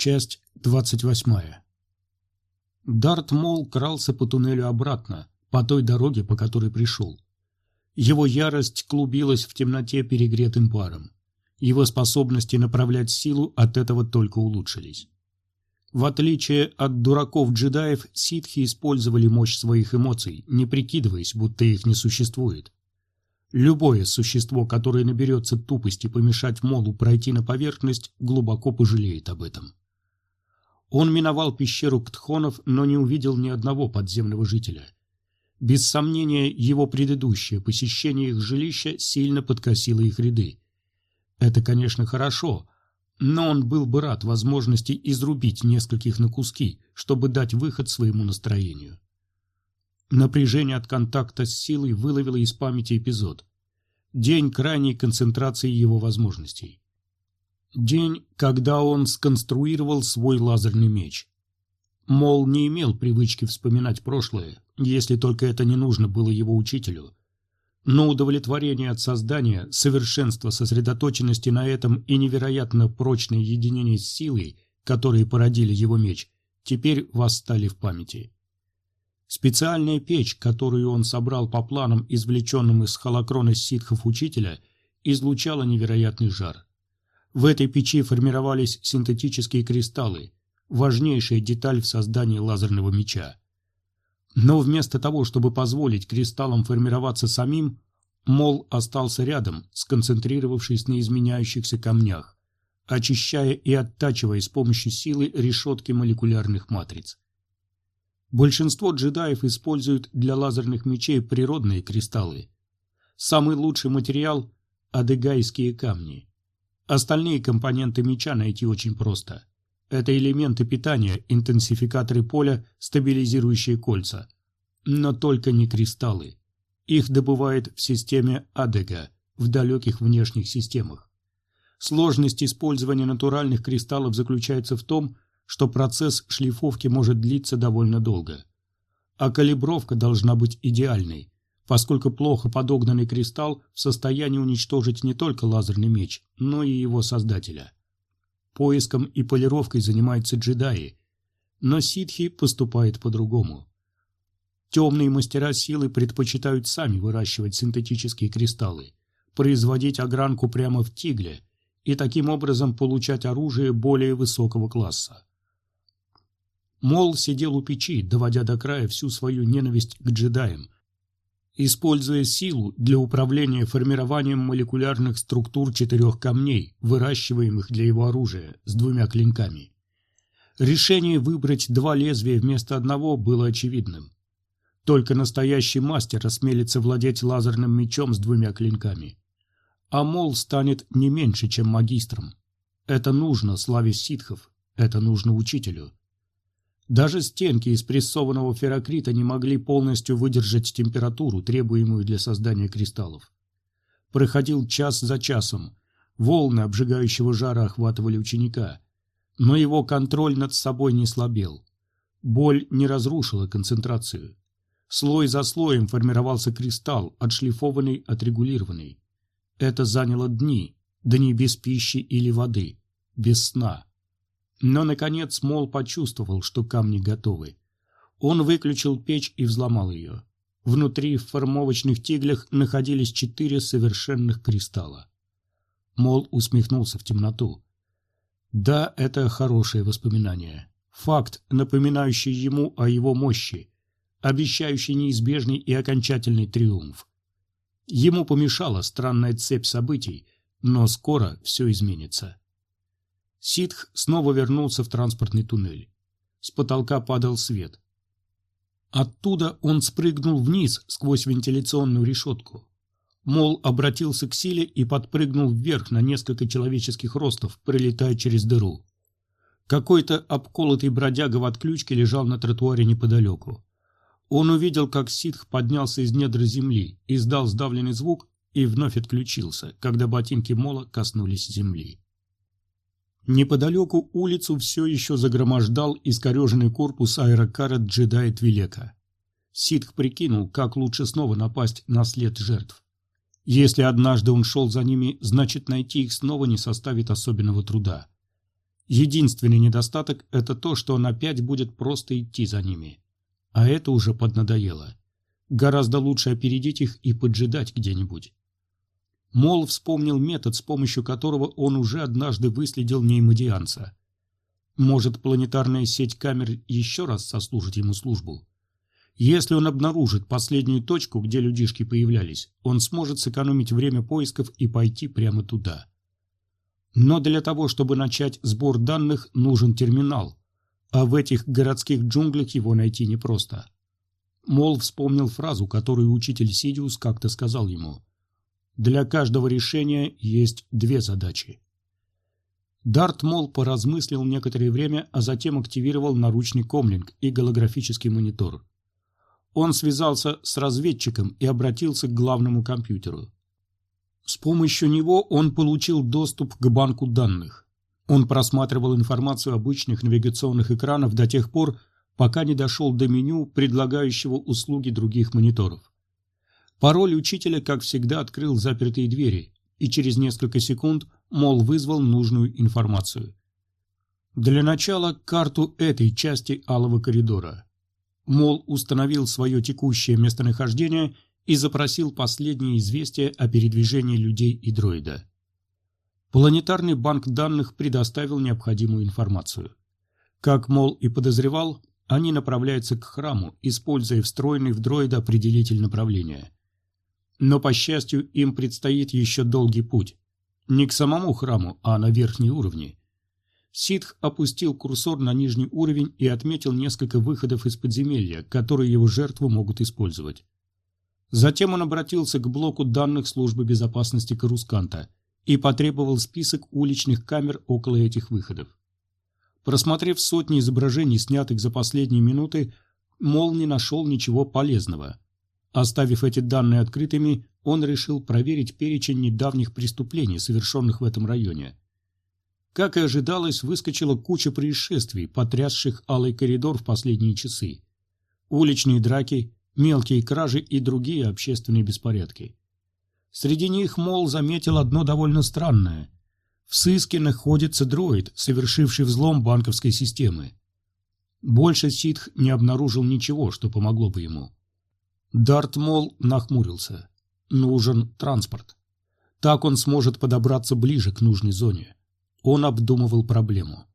Часть двадцать восьмая. Дарт Мол крался по туннелю обратно, по той дороге, по которой пришел. Его ярость клубилась в темноте перегретым паром. Его способности направлять силу от этого только улучшились. В отличие от дураков-джедаев, ситхи использовали мощь своих эмоций, не прикидываясь, будто их не существует. Любое существо, которое наберется тупости помешать Молу пройти на поверхность, глубоко пожалеет об этом. Он миновал пещеру Ктхонов, но не увидел ни одного подземного жителя. Без сомнения, его предыдущее посещение их жилища сильно подкосило их ряды. Это, конечно, хорошо, но он был бы рад возможности изрубить нескольких на куски, чтобы дать выход своему настроению. Напряжение от контакта с силой выловило из памяти эпизод. День крайней концентрации его возможностей. День, когда он сконструировал свой лазерный меч. Мол, не имел привычки вспоминать прошлое, если только это не нужно было его учителю. Но удовлетворение от создания, совершенство сосредоточенности на этом и невероятно прочное единение с силой, которые породили его меч, теперь восстали в памяти. Специальная печь, которую он собрал по планам, извлеченным из холокрона ситхов учителя, излучала невероятный жар. В этой печи формировались синтетические кристаллы, важнейшая деталь в создании лазерного меча. Но вместо того, чтобы позволить кристаллам формироваться самим, Мол остался рядом, сконцентрировавшись на изменяющихся камнях, очищая и оттачивая с помощью силы решетки молекулярных матриц. Большинство джедаев используют для лазерных мечей природные кристаллы. Самый лучший материал – адыгайские камни. Остальные компоненты меча найти очень просто. Это элементы питания, интенсификаторы поля, стабилизирующие кольца. Но только не кристаллы. Их добывают в системе Адега, в далеких внешних системах. Сложность использования натуральных кристаллов заключается в том, что процесс шлифовки может длиться довольно долго. А калибровка должна быть идеальной, поскольку плохо подогнанный кристалл в состоянии уничтожить не только лазерный меч, но и его создателя. Поиском и полировкой занимаются джедаи, но ситхи поступают по-другому. Темные мастера силы предпочитают сами выращивать синтетические кристаллы, производить огранку прямо в тигле и таким образом получать оружие более высокого класса. Мол сидел у печи, доводя до края всю свою ненависть к джедаям, используя силу для управления формированием молекулярных структур четырех камней, выращиваемых для его оружия, с двумя клинками. Решение выбрать два лезвия вместо одного было очевидным. Только настоящий мастер осмелится владеть лазерным мечом с двумя клинками. А Мол станет не меньше, чем магистром. Это нужно славе ситхов, это нужно учителю. Даже стенки из прессованного ферокрита не могли полностью выдержать температуру, требуемую для создания кристаллов. Проходил час за часом. Волны обжигающего жара охватывали ученика. Но его контроль над собой не слабел. Боль не разрушила концентрацию. Слой за слоем формировался кристалл, отшлифованный, отрегулированный. Это заняло дни, дни без пищи или воды, без сна. Но, наконец, Мол почувствовал, что камни готовы. Он выключил печь и взломал ее. Внутри в формовочных тиглях находились четыре совершенных кристалла. Мол усмехнулся в темноту. Да, это хорошее воспоминание. Факт, напоминающий ему о его мощи, обещающий неизбежный и окончательный триумф. Ему помешала странная цепь событий, но скоро все изменится. Ситх снова вернулся в транспортный туннель. С потолка падал свет. Оттуда он спрыгнул вниз сквозь вентиляционную решетку. Мол обратился к силе и подпрыгнул вверх на несколько человеческих ростов, прилетая через дыру. Какой-то обколотый бродяга в отключке лежал на тротуаре неподалеку. Он увидел, как ситх поднялся из недр земли, издал сдавленный звук и вновь отключился, когда ботинки Мола коснулись земли. Неподалеку улицу все еще загромождал искореженный корпус аэрокара джедая Твилека. Ситх прикинул, как лучше снова напасть на след жертв. Если однажды он шел за ними, значит найти их снова не составит особенного труда. Единственный недостаток – это то, что он опять будет просто идти за ними. А это уже поднадоело. Гораздо лучше опередить их и поджидать где-нибудь. Мол вспомнил метод, с помощью которого он уже однажды выследил неймодианца. Может, планетарная сеть камер еще раз сослужит ему службу? Если он обнаружит последнюю точку, где людишки появлялись, он сможет сэкономить время поисков и пойти прямо туда. Но для того, чтобы начать сбор данных, нужен терминал, а в этих городских джунглях его найти непросто. Мол вспомнил фразу, которую учитель Сидиус как-то сказал ему. «Для каждого решения есть две задачи». Дарт Мол поразмыслил некоторое время, а затем активировал наручный комлинг и голографический монитор. Он связался с разведчиком и обратился к главному компьютеру. С помощью него он получил доступ к банку данных. Он просматривал информацию обычных навигационных экранов до тех пор, пока не дошел до меню, предлагающего услуги других мониторов. Пароль учителя, как всегда, открыл запертые двери, и через несколько секунд Мол вызвал нужную информацию. Для начала карту этой части алого коридора. Мол установил свое текущее местонахождение и запросил последние известия о передвижении людей и дроида. Планетарный банк данных предоставил необходимую информацию. Как Мол и подозревал, они направляются к храму, используя встроенный в дроида определитель направления. Но, по счастью, им предстоит еще долгий путь. Не к самому храму, а на верхние уровни. Ситх опустил курсор на нижний уровень и отметил несколько выходов из подземелья, которые его жертву могут использовать. Затем он обратился к блоку данных службы безопасности Карусканта и потребовал список уличных камер около этих выходов. Просмотрев сотни изображений, снятых за последние минуты, Мол не нашел ничего полезного. Оставив эти данные открытыми, он решил проверить перечень недавних преступлений, совершенных в этом районе. Как и ожидалось, выскочила куча происшествий, потрясших алый коридор в последние часы. Уличные драки, мелкие кражи и другие общественные беспорядки. Среди них Мол заметил одно довольно странное – в сыске находится дроид, совершивший взлом банковской системы. Больше Ситх не обнаружил ничего, что помогло бы ему. Дарт Мол нахмурился. Нужен транспорт. Так он сможет подобраться ближе к нужной зоне. Он обдумывал проблему.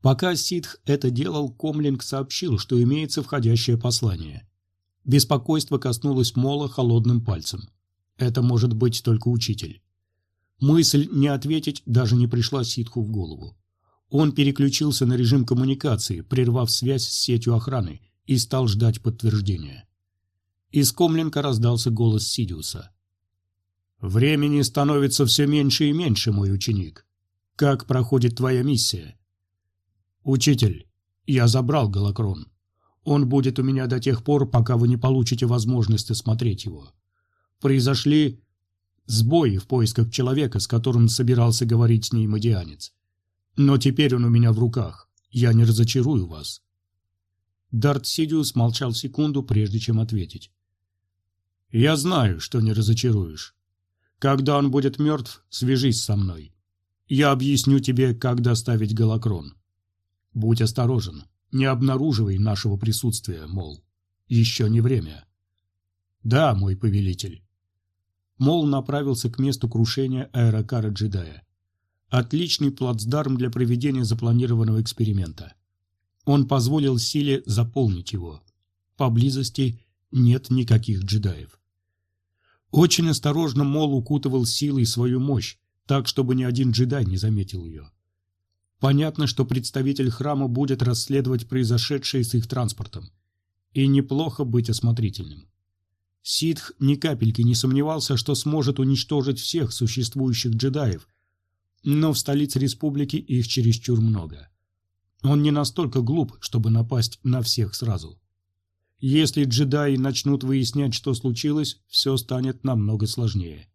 Пока Ситх это делал, Комлинг сообщил, что имеется входящее послание. Беспокойство коснулось Мола холодным пальцем. Это может быть только учитель. Мысль не ответить даже не пришла Ситху в голову. Он переключился на режим коммуникации, прервав связь с сетью охраны, и стал ждать подтверждения. Из комлинка раздался голос Сидиуса. «Времени становится все меньше и меньше, мой ученик. Как проходит твоя миссия?» «Учитель, я забрал Галакрон. Он будет у меня до тех пор, пока вы не получите возможность осмотреть его. Произошли сбои в поисках человека, с которым собирался говорить с ней мадианец. Но теперь он у меня в руках. Я не разочарую вас. Дарт Сидиус молчал секунду, прежде чем ответить. «Я знаю, что не разочаруешь. Когда он будет мертв, свяжись со мной. Я объясню тебе, как доставить голокрон. Будь осторожен, не обнаруживай нашего присутствия, мол. Еще не время». «Да, мой повелитель». Мол направился к месту крушения аэрокара джедая. Отличный плацдарм для проведения запланированного эксперимента. Он позволил силе заполнить его. Поблизости нет никаких джедаев. Очень осторожно Мол укутывал силой свою мощь, так, чтобы ни один джедай не заметил ее. Понятно, что представитель храма будет расследовать произошедшее с их транспортом. И неплохо быть осмотрительным. Ситх ни капельки не сомневался, что сможет уничтожить всех существующих джедаев, но в столице республики их чересчур много. Он не настолько глуп, чтобы напасть на всех сразу. Если джедаи начнут выяснять, что случилось, все станет намного сложнее.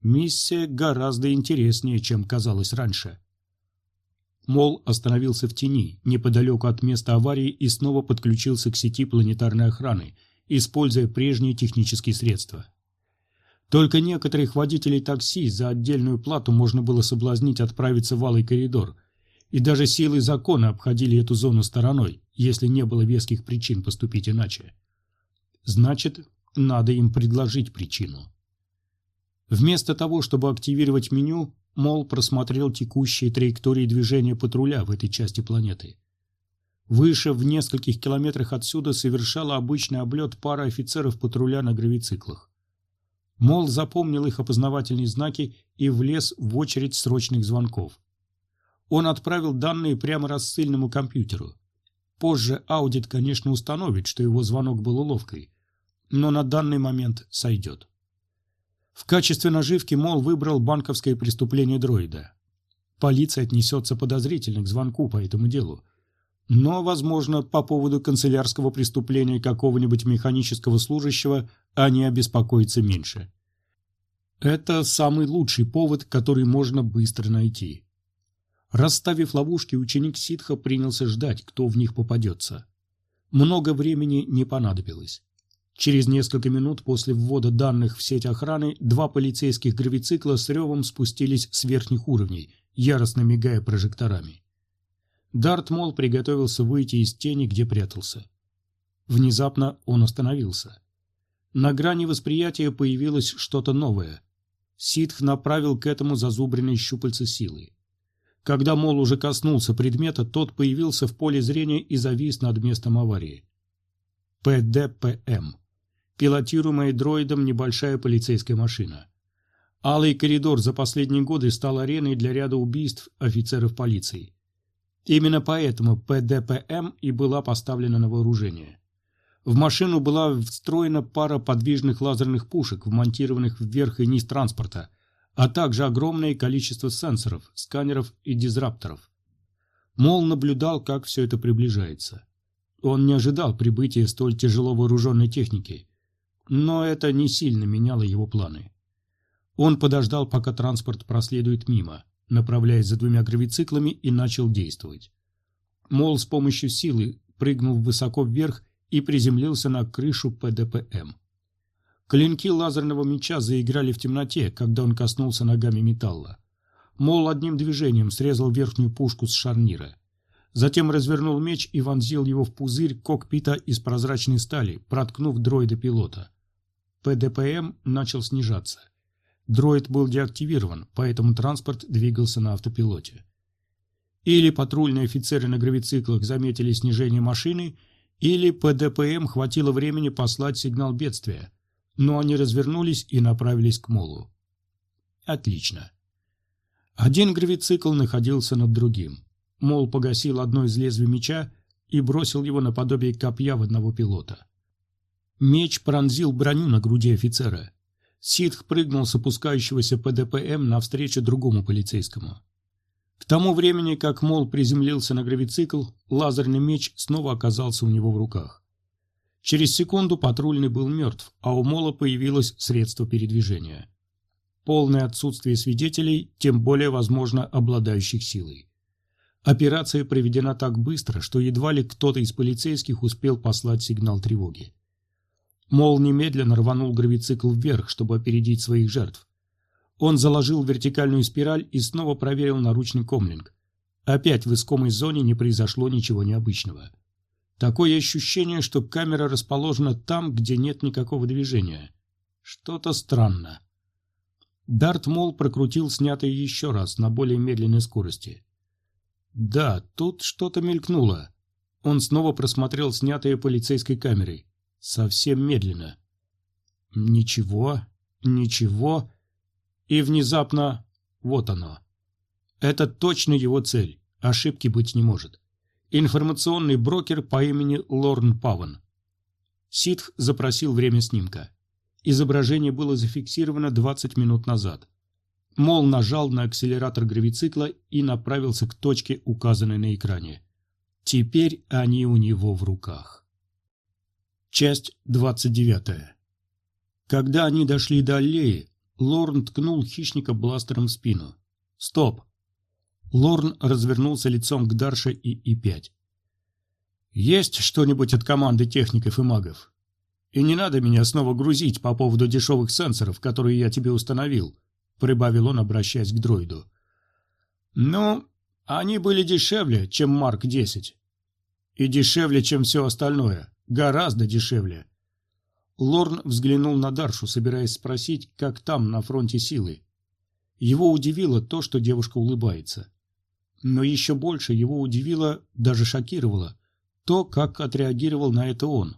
Миссия гораздо интереснее, чем казалось раньше. Мол остановился в тени, неподалеку от места аварии и снова подключился к сети планетарной охраны – используя прежние технические средства. Только некоторых водителей такси за отдельную плату можно было соблазнить отправиться в алый коридор, и даже силы закона обходили эту зону стороной, если не было веских причин поступить иначе. Значит, надо им предложить причину. Вместо того, чтобы активировать меню, Мол просмотрел текущие траектории движения патруля в этой части планеты. Выше, в нескольких километрах отсюда, совершала обычный облет пара офицеров патруля на гравициклах. Мол запомнил их опознавательные знаки и влез в очередь срочных звонков. Он отправил данные прямо рассыльному компьютеру. Позже аудит, конечно, установит, что его звонок был уловкой, но на данный момент сойдет. В качестве наживки Мол выбрал банковское преступление дроида. Полиция отнесется подозрительно к звонку по этому делу. Но, возможно, по поводу канцелярского преступления какого-нибудь механического служащего они обеспокоятся меньше. Это самый лучший повод, который можно быстро найти. Расставив ловушки, ученик ситха принялся ждать, кто в них попадется. Много времени не понадобилось. Через несколько минут после ввода данных в сеть охраны два полицейских гравицикла с ревом спустились с верхних уровней, яростно мигая прожекторами. Дарт Мол приготовился выйти из тени, где прятался. Внезапно он остановился. На грани восприятия появилось что-то новое. Ситх направил к этому зазубренные щупальца силы. Когда Мол уже коснулся предмета, тот появился в поле зрения и завис над местом аварии. ПДПМ пилотируемая дроидом небольшая полицейская машина. Алый коридор за последние годы стал ареной для ряда убийств офицеров полиции. Именно поэтому ПДПМ и была поставлена на вооружение. В машину была встроена пара подвижных лазерных пушек, вмонтированных вверх и низ транспорта, а также огромное количество сенсоров, сканеров и дизрапторов. Мол наблюдал, как все это приближается. Он не ожидал прибытия столь тяжело вооруженной техники – но это не сильно меняло его планы. Он подождал, пока транспорт проследует мимо, направляясь за двумя гравициклами и начал действовать. Мол с помощью силы прыгнул высоко вверх и приземлился на крышу ПДПМ. Клинки лазерного меча заиграли в темноте, когда он коснулся ногами металла. Мол одним движением срезал верхнюю пушку с шарнира. Затем развернул меч и вонзил его в пузырь кокпита из прозрачной стали, проткнув дроида пилота. ПДПМ начал снижаться. Дроид был деактивирован, поэтому транспорт двигался на автопилоте. Или патрульные офицеры на гравициклах заметили снижение машины, или ПДПМ хватило времени послать сигнал бедствия, но они развернулись и направились к молу. Отлично. Один гравицикл находился над другим. Мол погасил одно из лезвий меча и бросил его наподобие копья в одного пилота. Меч пронзил броню на груди офицера. Ситх прыгнул с опускающегося ПДПМ навстречу другому полицейскому. К тому времени, как Мол приземлился на гравицикл, лазерный меч снова оказался у него в руках. Через секунду патрульный был мертв, а у Мола появилось средство передвижения. Полное отсутствие свидетелей, тем более, возможно, обладающих силой. Операция проведена так быстро, что едва ли кто-то из полицейских успел послать сигнал тревоги. Мол немедленно рванул гравицикл вверх, чтобы опередить своих жертв. Он заложил вертикальную спираль и снова проверил наручный комлинг. Опять в искомой зоне не произошло ничего необычного. Такое ощущение, что камера расположена там, где нет никакого движения. Что-то странно. Дарт Мол прокрутил снятое еще раз на более медленной скорости. Да, тут что-то мелькнуло. Он снова просмотрел снятое полицейской камерой. Совсем медленно. Ничего, ничего. И внезапно вот оно. Это точно его цель. Ошибки быть не может. Информационный брокер по имени Лорн Паван. Ситх запросил время снимка. Изображение было зафиксировано 20 минут назад. Мол нажал на акселератор гравицикла и направился к точке, указанной на экране. Теперь они у него в руках. Часть 29. Когда они дошли до аллеи, Лорн ткнул хищника бластером в спину. «Стоп!» Лорн развернулся лицом к Дарше и И-5. «Есть что-нибудь от команды техников и магов? И не надо меня снова грузить по поводу дешевых сенсоров, которые я тебе установил прибавил он, обращаясь к дроиду. «Ну, Они были дешевле, чем Марк-10. И дешевле, чем все остальное. Гораздо дешевле. Лорн взглянул на Даршу, собираясь спросить, как там, на фронте силы. Его удивило то, что девушка улыбается. Но еще больше его удивило, даже шокировало, то, как отреагировал на это он.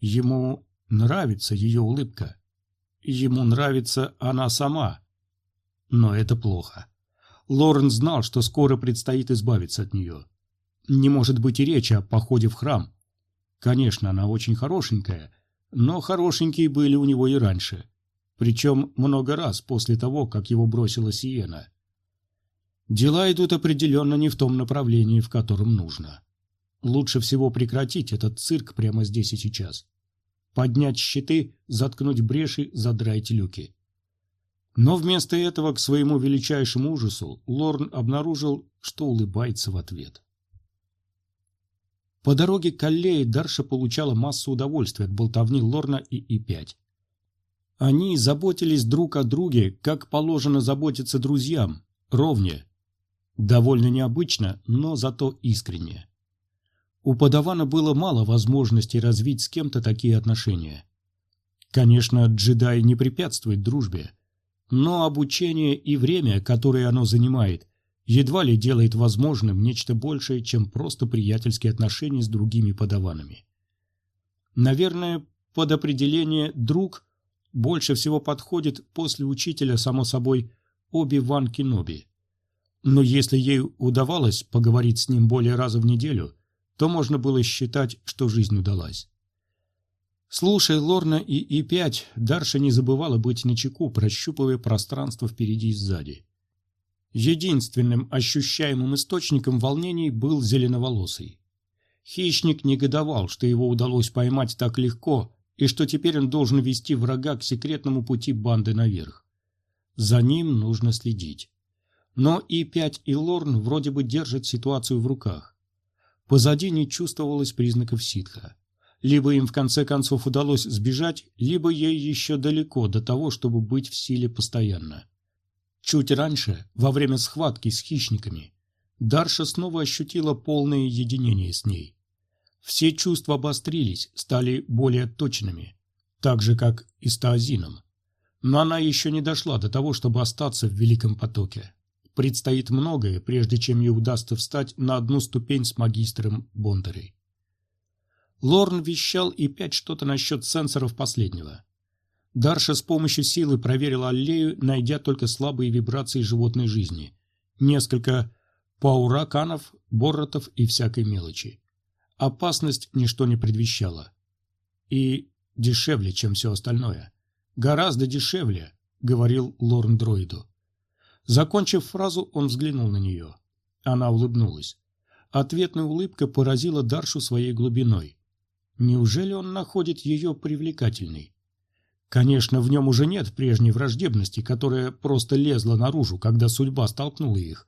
Ему нравится ее улыбка. Ему нравится она сама. Но это плохо. Лорен знал, что скоро предстоит избавиться от нее. Не может быть и речи о походе в храм. Конечно, она очень хорошенькая, но хорошенькие были у него и раньше. Причем много раз после того, как его бросила Сиена. Дела идут определенно не в том направлении, в котором нужно. Лучше всего прекратить этот цирк прямо здесь и сейчас. Поднять щиты, заткнуть бреши, задрать люки. Но вместо этого, к своему величайшему ужасу, Лорн обнаружил, что улыбается в ответ. По дороге к аллее Дарша получала массу удовольствия от болтовни Лорна и И-5. Они заботились друг о друге, как положено заботиться друзьям, ровнее. Довольно необычно, но зато искренне. У подавана было мало возможностей развить с кем-то такие отношения. Конечно, джедай не препятствует дружбе, но обучение и время, которое оно занимает, едва ли делает возможным нечто большее, чем просто приятельские отношения с другими подаванами. Наверное, под определение «друг» больше всего подходит после учителя, само собой, Оби-Ван Кеноби. Но если ей удавалось поговорить с ним более раза в неделю, то можно было считать, что жизнь удалась. Слушая Лорна и И-5, Дарша не забывала быть начеку, прощупывая пространство впереди и сзади. Единственным ощущаемым источником волнений был зеленоволосый. Хищник негодовал, что его удалось поймать так легко, и что теперь он должен вести врага к секретному пути банды наверх. За ним нужно следить. Но И-5 и Лорн вроде бы держат ситуацию в руках. Позади не чувствовалось признаков ситха. Либо им в конце концов удалось сбежать, либо ей еще далеко до того, чтобы быть в силе постоянно. Чуть раньше, во время схватки с хищниками, Дарша снова ощутила полное единение с ней. Все чувства обострились, стали более точными, так же, как и с Таазином. Но она еще не дошла до того, чтобы остаться в Великом потоке. Предстоит многое, прежде чем ей удастся встать на одну ступень с магистром Бондарей. Лорн вещал и пять что-то насчет сенсоров последнего. Дарша с помощью силы проверила аллею, найдя только слабые вибрации животной жизни. Несколько паураканов, боротов и всякой мелочи. Опасность ничто не предвещала. И дешевле, чем все остальное. Гораздо дешевле, говорил Лорн дроиду. Закончив фразу, он взглянул на нее. Она улыбнулась. Ответная улыбка поразила Даршу своей глубиной. Неужели он находит ее привлекательной? Конечно, в нем уже нет прежней враждебности, которая просто лезла наружу, когда судьба столкнула их.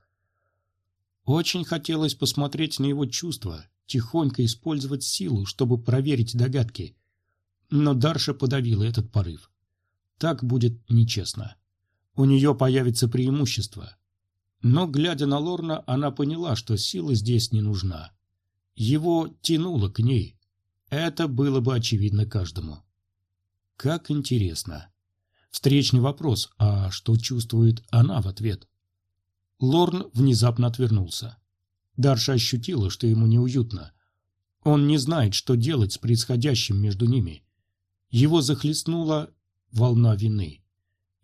Очень хотелось посмотреть на его чувства, тихонько использовать силу, чтобы проверить догадки. Но Дарша подавила этот порыв. Так будет нечестно. У нее появится преимущество. Но, глядя на Лорна, она поняла, что сила здесь не нужна. Его тянуло к ней, это было бы очевидно каждому. Как интересно. Встречный вопрос, а что чувствует она в ответ? Лорн внезапно отвернулся. Дарша ощутила, что ему неуютно. Он не знает, что делать с происходящим между ними. Его захлестнула волна вины.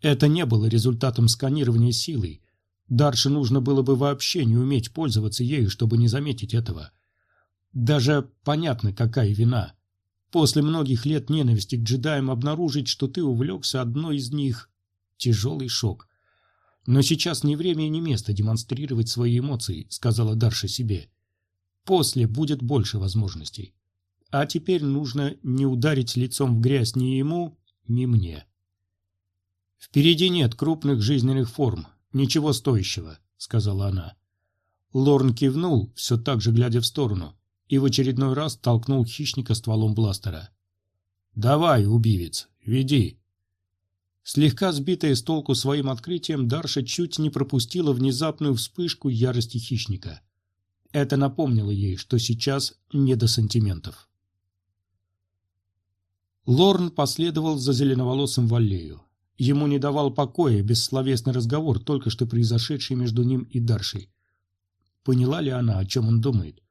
Это не было результатом сканирования силой. Дарше нужно было бы вообще не уметь пользоваться ею, чтобы не заметить этого. Даже понятно, какая вина. После многих лет ненависти к джедаям обнаружить, что ты увлекся одной из них – тяжелый шок. Но сейчас не время и не место демонстрировать свои эмоции, сказала Дарша себе. После будет больше возможностей. А теперь нужно не ударить лицом в грязь ни ему, ни мне. Впереди нет крупных жизненных форм, ничего стоящего, сказала она. Лорн кивнул, все так же глядя в сторону и в очередной раз толкнул хищника стволом бластера. «Давай, убивец, веди!» Слегка сбитая с толку своим открытием, Дарша чуть не пропустила внезапную вспышку ярости хищника. Это напомнило ей, что сейчас не до сантиментов. Лорн последовал за зеленоволосым в аллею. Ему не давал покоя бессловесный разговор, только что произошедший между ним и Даршей. Поняла ли она, о чем он думает?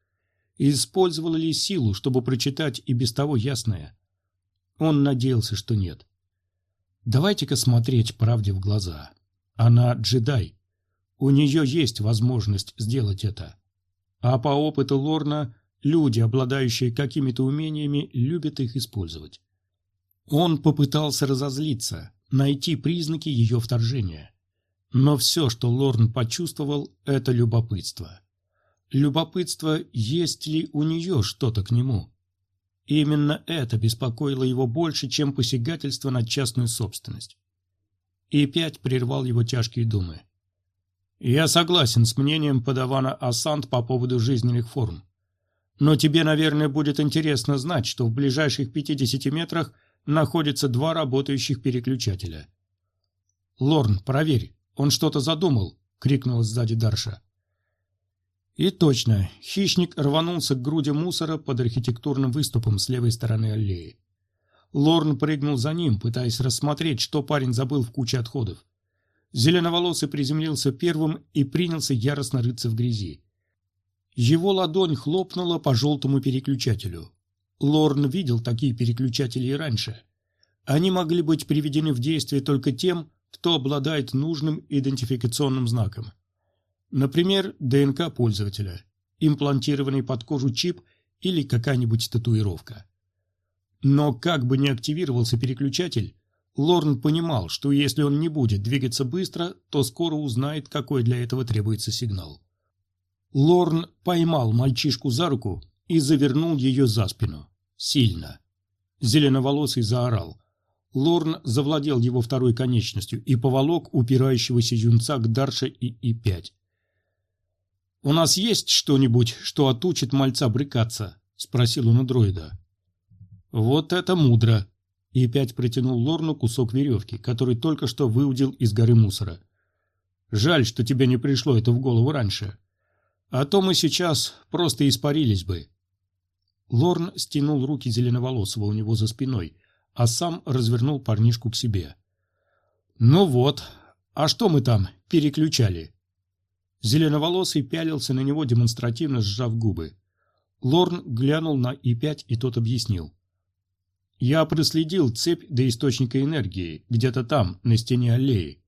Использовала ли силу, чтобы прочитать и без того ясное? Он надеялся, что нет. Давайте-ка смотреть правде в глаза. Она джедай. У нее есть возможность сделать это. А по опыту Лорна, люди, обладающие какими-то умениями, любят их использовать. Он попытался разозлиться, найти признаки ее вторжения. Но все, что Лорн почувствовал, это любопытство. Любопытство, есть ли у нее что-то к нему. Именно это беспокоило его больше, чем посягательство на частную собственность. И пять прервал его тяжкие думы. «Я согласен с мнением подавана Асант по поводу жизненных форм. Но тебе, наверное, будет интересно знать, что в ближайших 50 метрах – находится два работающих переключателя. «Лорн, проверь, он что-то задумал!» — крикнула сзади Дарша. И точно, хищник рванулся к груди мусора под архитектурным выступом с левой стороны аллеи. Лорн прыгнул за ним, пытаясь рассмотреть, что парень забыл в куче отходов. Зеленоволосый приземлился первым и принялся яростно рыться в грязи. Его ладонь хлопнула по желтому переключателю. Лорн видел такие переключатели и раньше. Они могли быть приведены в действие только тем, кто обладает нужным идентификационным знаком. Например, ДНК пользователя, имплантированный под кожу чип или какая-нибудь татуировка. Но как бы ни активировался переключатель, Лорн понимал, что если он не будет двигаться быстро, то скоро узнает, какой для этого требуется сигнал. Лорн поймал мальчишку за руку и завернул ее за спину. Сильно. Зеленоволосый заорал. Лорн завладел его второй конечностью и поволок упирающегося юнца к Дарше и И-5. «У нас есть что-нибудь, что отучит мальца брыкаться?» — спросил он у дроида. «Вот это мудро!» И-5 протянул Лорну кусок веревки, который только что выудил из горы мусора. «Жаль, что тебе не пришло это в голову раньше. А то мы сейчас просто испарились бы. Лорн стянул руки зеленоволосого у него за спиной, а сам развернул парнишку к себе. «Ну вот, а что мы там переключали?» Зеленоволосый пялился на него, демонстративно сжав губы. Лорн глянул на И-5, и тот объяснил. «Я проследил цепь до источника энергии, где-то там, на стене аллеи».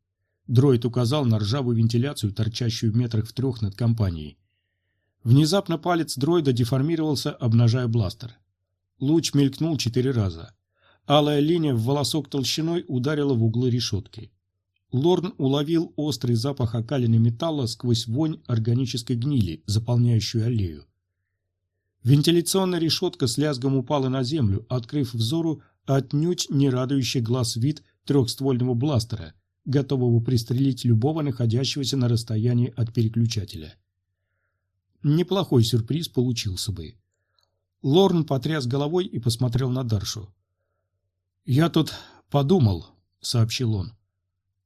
Дроид указал на ржавую вентиляцию, торчащую в метрах в трех над компанией. Внезапно палец дроида деформировался, обнажая бластер. Луч мелькнул четыре раза. Алая линия в волосок толщиной ударила в углы решетки. Лорн уловил острый запах окалины металла сквозь вонь органической гнили, заполняющую аллею. Вентиляционная решетка с лязгом упала на землю, открыв взору отнюдь не радующий глаз вид трехствольного бластера, готового пристрелить любого находящегося на расстоянии от переключателя. Неплохой сюрприз получился бы. Лорн потряс головой и посмотрел на Даршу. «Я тут подумал», — сообщил он.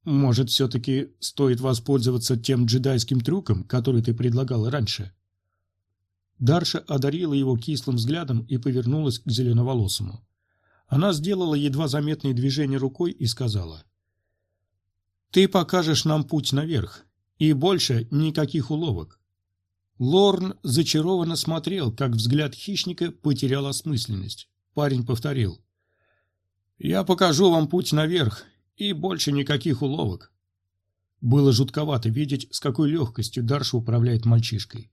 «Может, все-таки стоит воспользоваться тем джедайским трюком, который ты предлагал раньше?» Дарша одарила его кислым взглядом и повернулась к зеленоволосому. Она сделала едва заметные движения рукой и сказала. «Ты покажешь нам путь наверх, и больше никаких уловок. Лорн зачарованно смотрел, как взгляд хищника потерял осмысленность. Парень повторил. «Я покажу вам путь наверх, и больше никаких уловок». Было жутковато видеть, с какой легкостью Дарша управляет мальчишкой.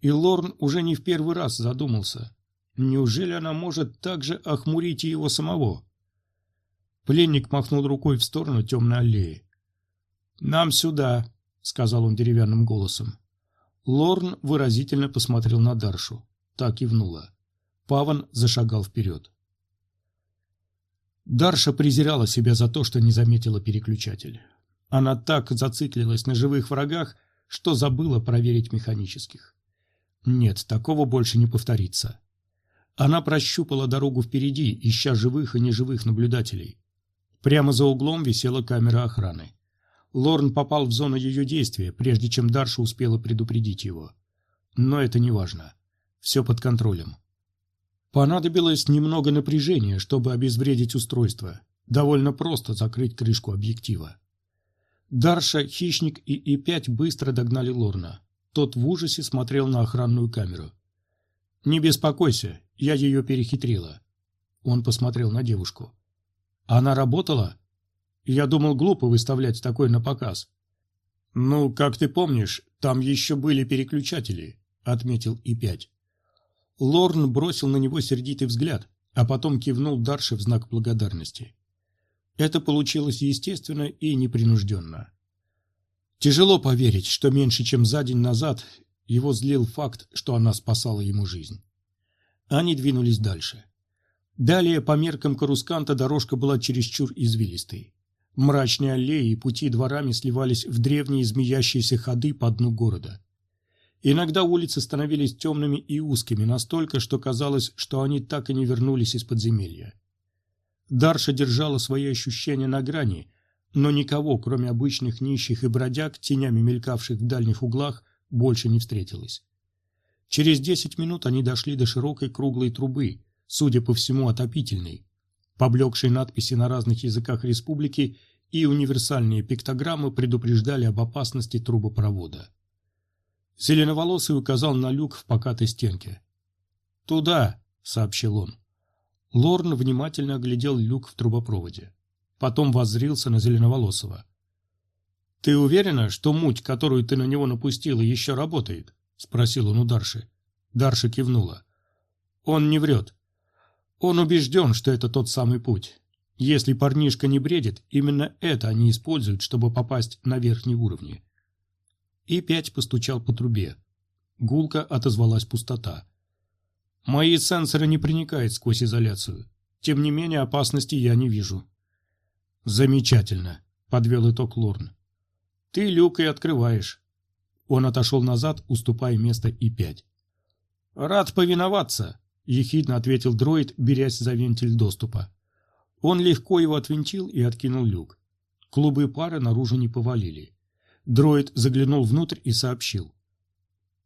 И Лорн уже не в первый раз задумался. Неужели она может так же охмурить и его самого? Пленник махнул рукой в сторону темной аллеи. «Нам сюда», — сказал он деревянным голосом. Лорн выразительно посмотрел на Даршу. Так и внула. Паван зашагал вперед. Дарша презирала себя за то, что не заметила переключатель. Она так зациклилась на живых врагах, что забыла проверить механических. Нет, такого больше не повторится. Она прощупала дорогу впереди, ища живых и неживых наблюдателей. Прямо за углом висела камера охраны. Лорн попал в зону ее действия, прежде чем Дарша успела предупредить его. Но это не важно. Все под контролем. Понадобилось немного напряжения, чтобы обезвредить устройство. Довольно просто закрыть крышку объектива. Дарша, Хищник и И-5 быстро догнали Лорна. Тот в ужасе смотрел на охранную камеру. «Не беспокойся, я ее перехитрила». Он посмотрел на девушку. «Она работала?» «Я думал, глупо выставлять такой на показ». «Ну, как ты помнишь, там еще были переключатели», — отметил И-5. Лорн бросил на него сердитый взгляд, а потом кивнул Дарше в знак благодарности. Это получилось естественно и непринужденно. Тяжело поверить, что меньше чем за день назад его злил факт, что она спасала ему жизнь. Они двинулись дальше. Далее, по меркам Карусканта, дорожка была чересчур извилистой. Мрачные аллеи и пути дворами сливались в древние змеящиеся ходы по дну города. Иногда улицы становились темными и узкими настолько, что казалось, что они так и не вернулись из подземелья. Дарша держала свои ощущения на грани, но никого, кроме обычных нищих и бродяг, тенями мелькавших в дальних углах, больше не встретилось. Через десять минут они дошли до широкой круглой трубы, судя по всему отопительной. Поблекшие надписи на разных языках республики и универсальные пиктограммы предупреждали об опасности трубопровода. Зеленоволосый указал на люк в покатой стенке. «Туда», — сообщил он. Лорн внимательно оглядел люк в трубопроводе. Потом воззрился на Зеленоволосого. «Ты уверена, что муть, которую ты на него напустила, еще работает?» — спросил он у Дарши. Дарша кивнула. «Он не врет. Он убежден, что это тот самый путь. Если парнишка не бредит, именно это они используют, чтобы попасть на верхние уровни». И пять постучал по трубе. Гулко отозвалась пустота. Мои сенсоры не проникают сквозь изоляцию. Тем не менее, опасности я не вижу. Замечательно, подвел итог Лорн. Ты люк и открываешь. Он отошел назад, уступая место И-5. Рад повиноваться, ехидно ответил дроид, берясь за вентиль доступа. Он легко его отвинтил и откинул люк. Клубы пары наружу не повалили. Дроид заглянул внутрь и сообщил.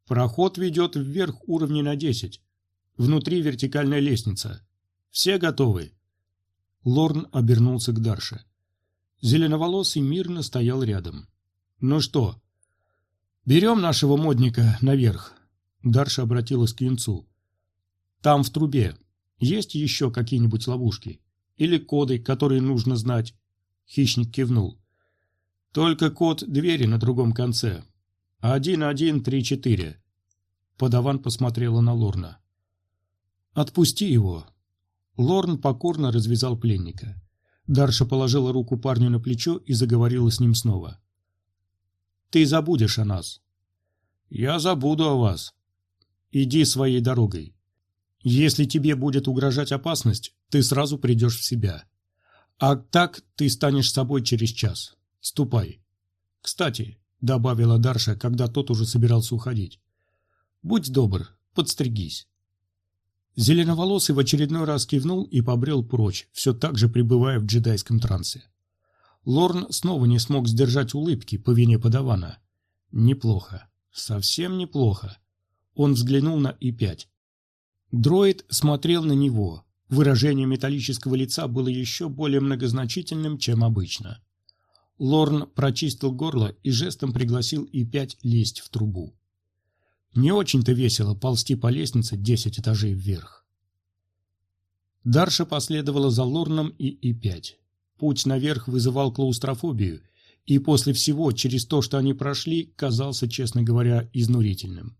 Проход ведет вверх уровней на десять. Внутри вертикальная лестница. Все готовы?» Лорн обернулся к Дарше. Зеленоволосый мирно стоял рядом. «Ну что, берем нашего модника наверх?» Дарша обратилась к Юнцу. «Там в трубе есть еще какие-нибудь ловушки? Или коды, которые нужно знать?» Хищник кивнул. «Только код двери на другом конце. Один, один, три, четыре». Подаван посмотрела на Лорна. «Отпусти его!» Лорн покорно развязал пленника. Дарша положила руку парню на плечо и заговорила с ним снова. «Ты забудешь о нас». «Я забуду о вас. Иди своей дорогой. Если тебе будет угрожать опасность, ты сразу придешь в себя. А так ты станешь собой через час. Ступай. Кстати, — добавила Дарша, когда тот уже собирался уходить, — будь добр, подстригись. Зеленоволосый в очередной раз кивнул и побрел прочь, все так же пребывая в джедайском трансе. Лорн снова не смог сдержать улыбки по вине подавана. Неплохо. Совсем неплохо. Он взглянул на И-5. Дроид смотрел на него. Выражение металлического лица было еще более многозначительным, чем обычно. Лорн прочистил горло и жестом пригласил И-5 лезть в трубу. Не очень-то весело ползти по лестнице десять этажей вверх. Дарша последовала за Лорном и И-5. Путь наверх вызывал клаустрофобию, и после всего, через то, что они прошли, казался, честно говоря, изнурительным.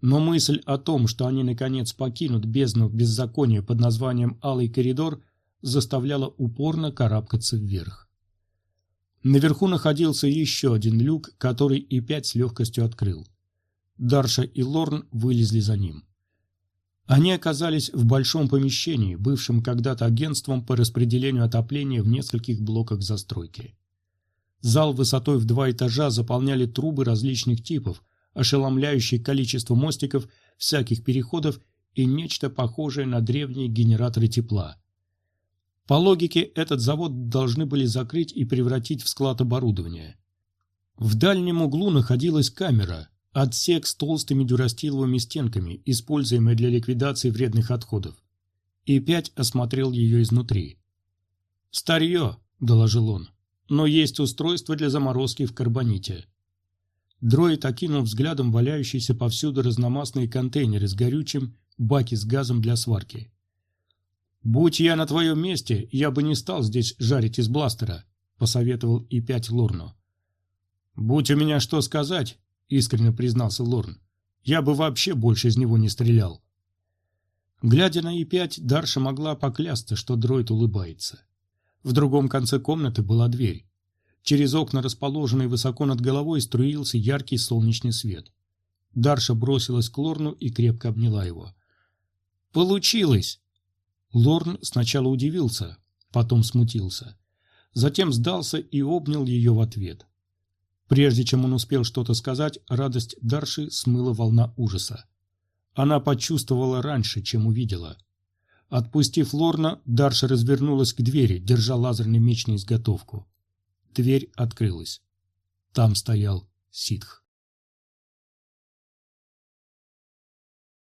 Но мысль о том, что они наконец покинут бездну беззакония под названием «Алый коридор», заставляла упорно карабкаться вверх. Наверху находился еще один люк, который И-5 с легкостью открыл. Дарша и Лорн вылезли за ним. Они оказались в большом помещении, бывшем когда-то агентством по распределению отопления в нескольких блоках застройки. Зал высотой в два этажа заполняли трубы различных типов, ошеломляющее количество мостиков, всяких переходов и нечто похожее на древние генераторы тепла. По логике, этот завод должны были закрыть и превратить в склад оборудования. В дальнем углу находилась камера, отсек с толстыми дюрастиловыми стенками, используемый для ликвидации вредных отходов. И пять осмотрел ее изнутри. «Старье», — доложил он, — «но есть устройство для заморозки в карбоните». Дроид окинул взглядом валяющиеся повсюду разномастные контейнеры с горючим, баки с газом для сварки. «Будь я на твоем месте, я бы не стал здесь жарить из бластера», — посоветовал и пять Лорну. «Будь у меня что сказать», — искренне признался Лорн, — «я бы вообще больше из него не стрелял». Глядя на И-5, Дарша могла поклясться, что дроид улыбается. В другом конце комнаты была дверь. Через окна, расположенные высоко над головой, струился яркий солнечный свет. Дарша бросилась к Лорну и крепко обняла его. «Получилось!» Лорн сначала удивился, потом смутился. Затем сдался и обнял ее в ответ. Прежде чем он успел что-то сказать, радость Дарши смыла волна ужаса. Она почувствовала раньше, чем увидела. Отпустив Лорна, Дарша развернулась к двери, держа лазерный меч на изготовку. Дверь открылась. Там стоял ситх.